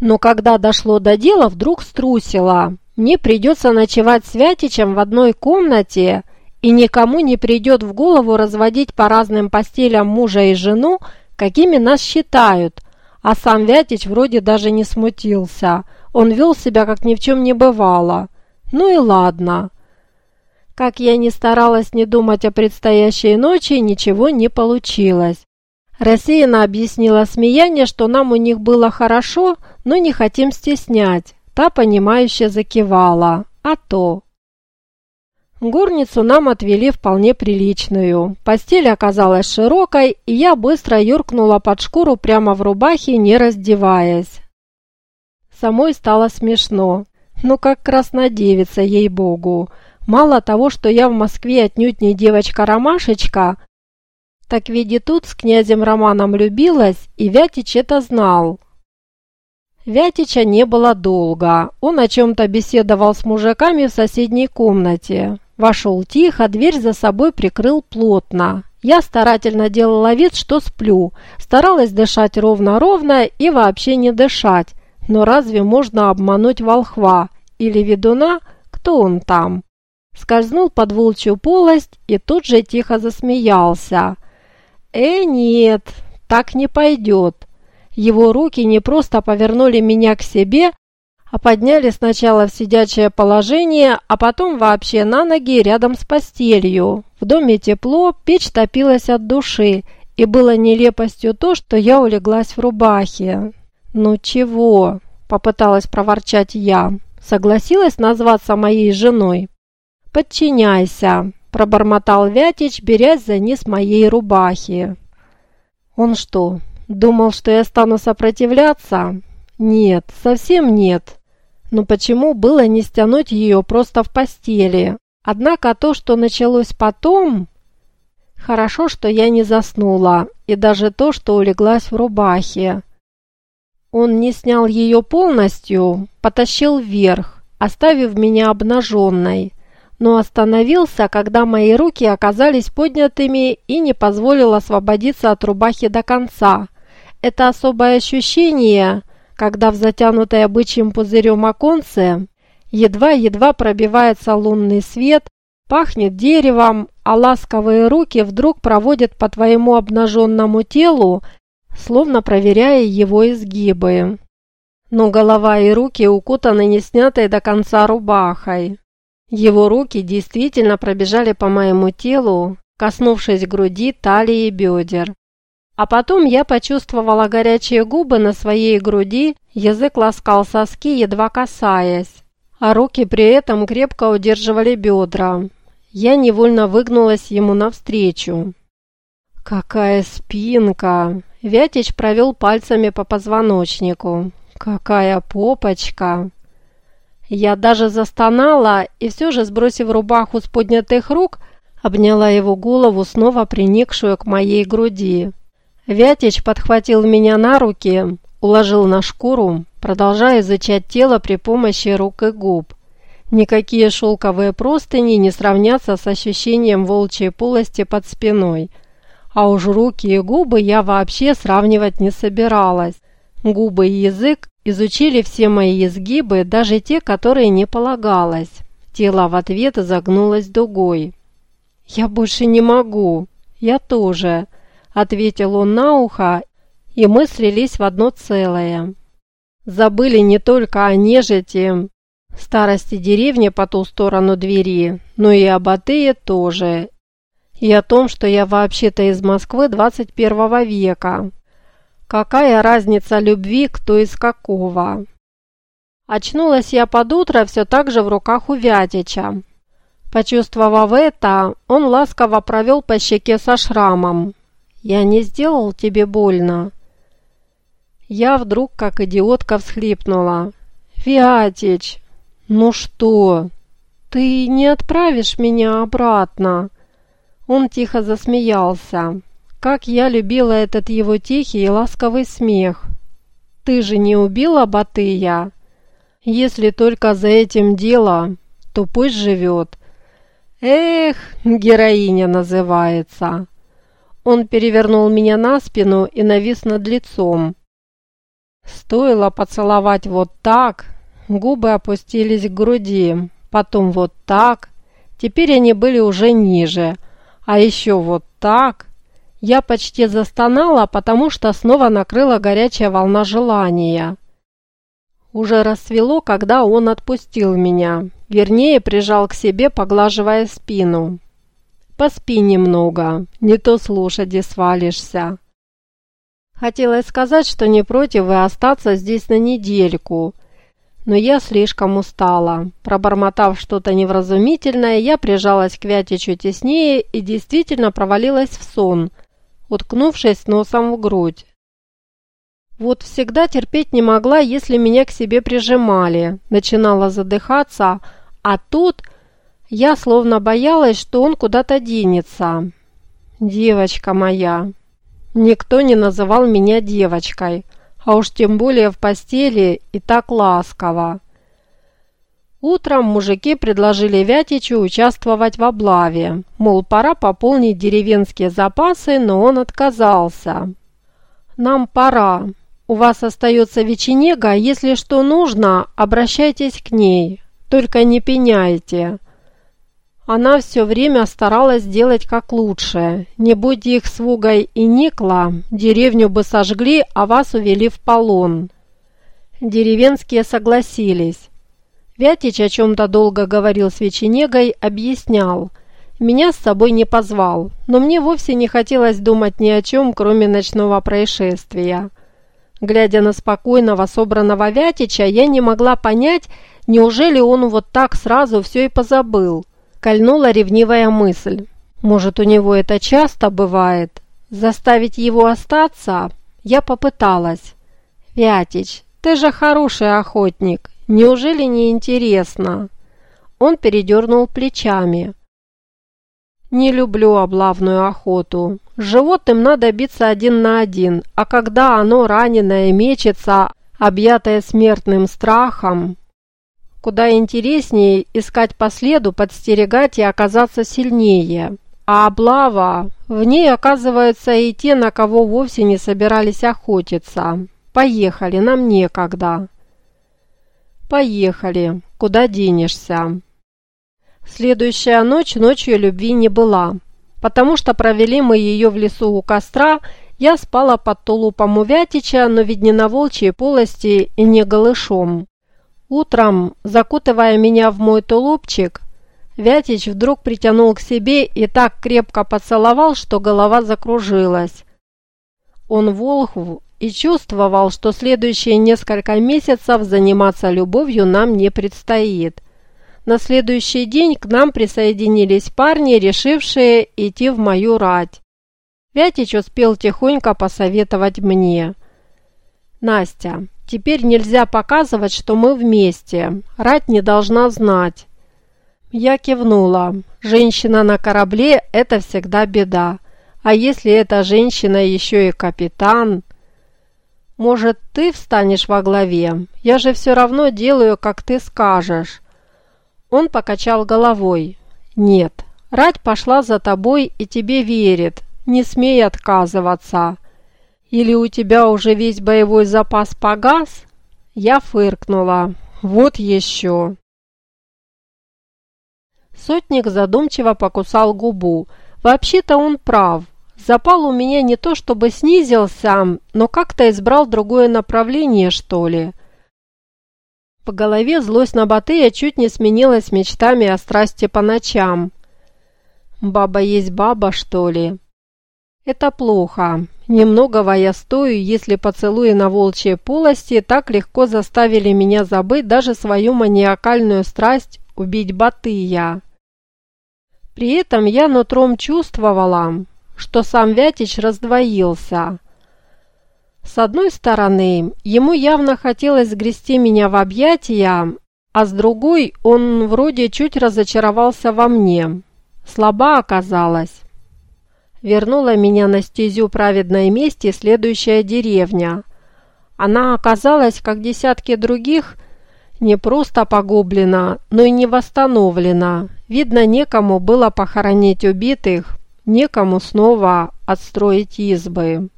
Но когда дошло до дела, вдруг струсила. Мне придется ночевать с Вятичем в одной комнате, и никому не придет в голову разводить по разным постелям мужа и жену, какими нас считают. А сам Вятич вроде даже не смутился. Он вел себя, как ни в чем не бывало. Ну и ладно. Как я ни старалась не думать о предстоящей ночи, ничего не получилось. Рассеянно объяснила смеяние, что нам у них было хорошо, но не хотим стеснять. Та, понимающе закивала. А то... Горницу нам отвели вполне приличную. Постель оказалась широкой, и я быстро юркнула под шкуру прямо в рубахе, не раздеваясь. Самой стало смешно. Ну как краснодевица, ей-богу. Мало того, что я в Москве отнюдь не девочка-ромашечка, так ведь и тут с князем Романом любилась, и Вятич это знал. Вятича не было долго. Он о чем-то беседовал с мужиками в соседней комнате. Вошел тихо, дверь за собой прикрыл плотно. Я старательно делала вид, что сплю, старалась дышать ровно-ровно и вообще не дышать. Но разве можно обмануть волхва или ведуна, кто он там? Скользнул под волчью полость и тут же тихо засмеялся. «Э, нет, так не пойдет. Его руки не просто повернули меня к себе, а подняли сначала в сидячее положение, а потом вообще на ноги рядом с постелью. В доме тепло, печь топилась от души, и было нелепостью то, что я улеглась в рубахе. «Ну чего?» – попыталась проворчать я. «Согласилась назваться моей женой?» «Подчиняйся», – пробормотал Вятич, берясь за низ моей рубахи. «Он что, Думал, что я стану сопротивляться? Нет, совсем нет. Но почему было не стянуть ее просто в постели? Однако то, что началось потом... Хорошо, что я не заснула, и даже то, что улеглась в рубахе. Он не снял ее полностью, потащил вверх, оставив меня обнаженной, но остановился, когда мои руки оказались поднятыми и не позволил освободиться от рубахи до конца – это особое ощущение, когда в затянутой обычьим пузырем оконце едва-едва пробивается лунный свет, пахнет деревом, а ласковые руки вдруг проводят по твоему обнаженному телу, словно проверяя его изгибы. Но голова и руки укутаны не снятой до конца рубахой. Его руки действительно пробежали по моему телу, коснувшись груди, талии и бедер. А потом я почувствовала горячие губы на своей груди, язык ласкал соски, едва касаясь, а руки при этом крепко удерживали бедра. Я невольно выгнулась ему навстречу. «Какая спинка!» Вятич провел пальцами по позвоночнику. «Какая попочка!» Я даже застонала и все же, сбросив рубаху с поднятых рук, обняла его голову, снова приникшую к моей груди. Вятич подхватил меня на руки, уложил на шкуру, продолжая изучать тело при помощи рук и губ. Никакие шелковые простыни не сравнятся с ощущением волчьей полости под спиной. А уж руки и губы я вообще сравнивать не собиралась. Губы и язык изучили все мои изгибы, даже те, которые не полагалось. Тело в ответ загнулось дугой. «Я больше не могу. Я тоже ответил он на ухо, и мы слились в одно целое. Забыли не только о нежити, старости деревни по ту сторону двери, но и об Атее тоже, и о том, что я вообще-то из Москвы 21 века. Какая разница любви, кто из какого? Очнулась я под утро все так же в руках у Вятича. Почувствовав это, он ласково провел по щеке со шрамом. Я не сделал тебе больно?» Я вдруг, как идиотка, всхлипнула. «Вятич, ну что, ты не отправишь меня обратно?» Он тихо засмеялся. Как я любила этот его тихий и ласковый смех. «Ты же не убила Батыя?» «Если только за этим дело, то пусть живет». «Эх, героиня называется!» Он перевернул меня на спину и навис над лицом. Стоило поцеловать вот так, губы опустились к груди, потом вот так, теперь они были уже ниже, а еще вот так. Я почти застонала, потому что снова накрыла горячая волна желания. Уже рассвело, когда он отпустил меня, вернее прижал к себе, поглаживая спину. «Поспи немного, не то с лошади свалишься». Хотелось сказать, что не против и остаться здесь на недельку, но я слишком устала. Пробормотав что-то невразумительное, я прижалась к Вятичу теснее и действительно провалилась в сон, уткнувшись носом в грудь. Вот всегда терпеть не могла, если меня к себе прижимали. Начинала задыхаться, а тут я словно боялась, что он куда-то денется. Девочка моя. Никто не называл меня девочкой, а уж тем более в постели и так ласково. Утром мужики предложили Вятичу участвовать в облаве, мол, пора пополнить деревенские запасы, но он отказался. «Нам пора. У вас остается веченега, если что нужно, обращайтесь к ней, только не пеняйте». Она все время старалась сделать как лучше. Не будь их с Вугой и Никла, деревню бы сожгли, а вас увели в полон. Деревенские согласились. Вятич о чем-то долго говорил с Веченегой, объяснял. Меня с собой не позвал, но мне вовсе не хотелось думать ни о чем, кроме ночного происшествия. Глядя на спокойного, собранного Вятича, я не могла понять, неужели он вот так сразу все и позабыл. Кольнула ревнивая мысль. Может, у него это часто бывает? Заставить его остаться? Я попыталась. «Вятич, ты же хороший охотник. Неужели не интересно?» Он передернул плечами. «Не люблю облавную охоту. С животным надо биться один на один, а когда оно раненое мечется, объятое смертным страхом, куда интереснее искать по следу, подстерегать и оказаться сильнее. А облава, в ней оказываются и те, на кого вовсе не собирались охотиться. Поехали, нам некогда. Поехали, куда денешься. Следующая ночь ночью любви не была, потому что провели мы ее в лесу у костра, я спала под тулупом у Вятича, но ведь не на волчьей полости и не голышом. Утром, закутывая меня в мой тулупчик, Вятич вдруг притянул к себе и так крепко поцеловал, что голова закружилась. Он волхв и чувствовал, что следующие несколько месяцев заниматься любовью нам не предстоит. На следующий день к нам присоединились парни, решившие идти в мою рать. Вятич успел тихонько посоветовать мне. «Настя, Теперь нельзя показывать, что мы вместе. Рать не должна знать. Я кивнула. Женщина на корабле – это всегда беда. А если эта женщина еще и капитан? Может, ты встанешь во главе? Я же все равно делаю, как ты скажешь. Он покачал головой. Нет, Рать пошла за тобой и тебе верит. Не смей отказываться. Или у тебя уже весь боевой запас погас?» Я фыркнула. «Вот еще!» Сотник задумчиво покусал губу. «Вообще-то он прав. Запал у меня не то чтобы снизился, но как-то избрал другое направление, что ли». В голове злость на Батыя чуть не сменилась мечтами о страсти по ночам. «Баба есть баба, что ли?» «Это плохо. Немногого я стою, если поцелуи на волчьей полости так легко заставили меня забыть даже свою маниакальную страсть убить Батыя. При этом я нутром чувствовала, что сам Вятич раздвоился. С одной стороны, ему явно хотелось сгрести меня в объятия, а с другой он вроде чуть разочаровался во мне. Слаба оказалась. Вернула меня на стезю праведной мести следующая деревня. Она оказалась, как десятки других, не просто погублена, но и не восстановлена. Видно, некому было похоронить убитых, некому снова отстроить избы.